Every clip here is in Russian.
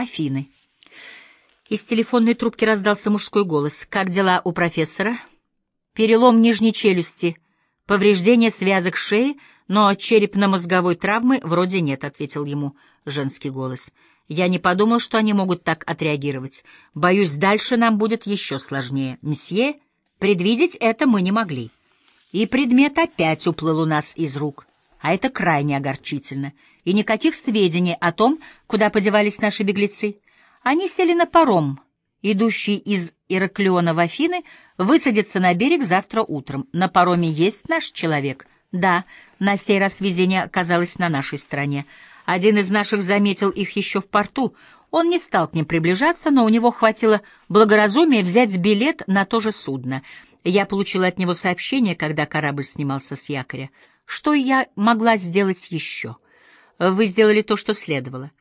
Афины. Из телефонной трубки раздался мужской голос. «Как дела у профессора?» «Перелом нижней челюсти, повреждение связок шеи, но черепно-мозговой травмы вроде нет», — ответил ему женский голос. «Я не подумал, что они могут так отреагировать. Боюсь, дальше нам будет еще сложнее. Мсье, предвидеть это мы не могли». И предмет опять уплыл у нас из рук. А это крайне огорчительно. И никаких сведений о том, куда подевались наши беглецы. Они сели на паром, идущий из Ираклиона в Афины, высадятся на берег завтра утром. На пароме есть наш человек? Да, на сей раз везение оказалось на нашей стороне. Один из наших заметил их еще в порту. Он не стал к ним приближаться, но у него хватило благоразумия взять билет на то же судно. Я получила от него сообщение, когда корабль снимался с якоря. Что я могла сделать еще? Вы сделали то, что следовало.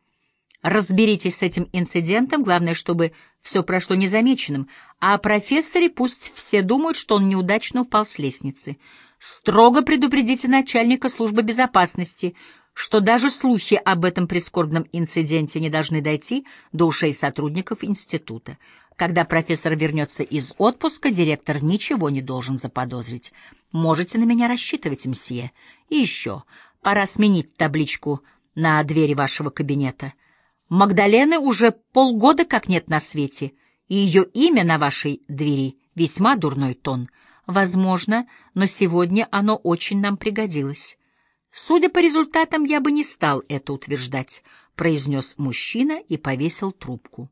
Разберитесь с этим инцидентом, главное, чтобы все прошло незамеченным, а о профессоре пусть все думают, что он неудачно упал с лестницы. Строго предупредите начальника службы безопасности, что даже слухи об этом прискорбном инциденте не должны дойти до ушей сотрудников института. Когда профессор вернется из отпуска, директор ничего не должен заподозрить. Можете на меня рассчитывать, мсье. И еще, пора сменить табличку на двери вашего кабинета. Магдалены уже полгода как нет на свете, и ее имя на вашей двери весьма дурной тон. Возможно, но сегодня оно очень нам пригодилось. Судя по результатам, я бы не стал это утверждать, произнес мужчина и повесил трубку.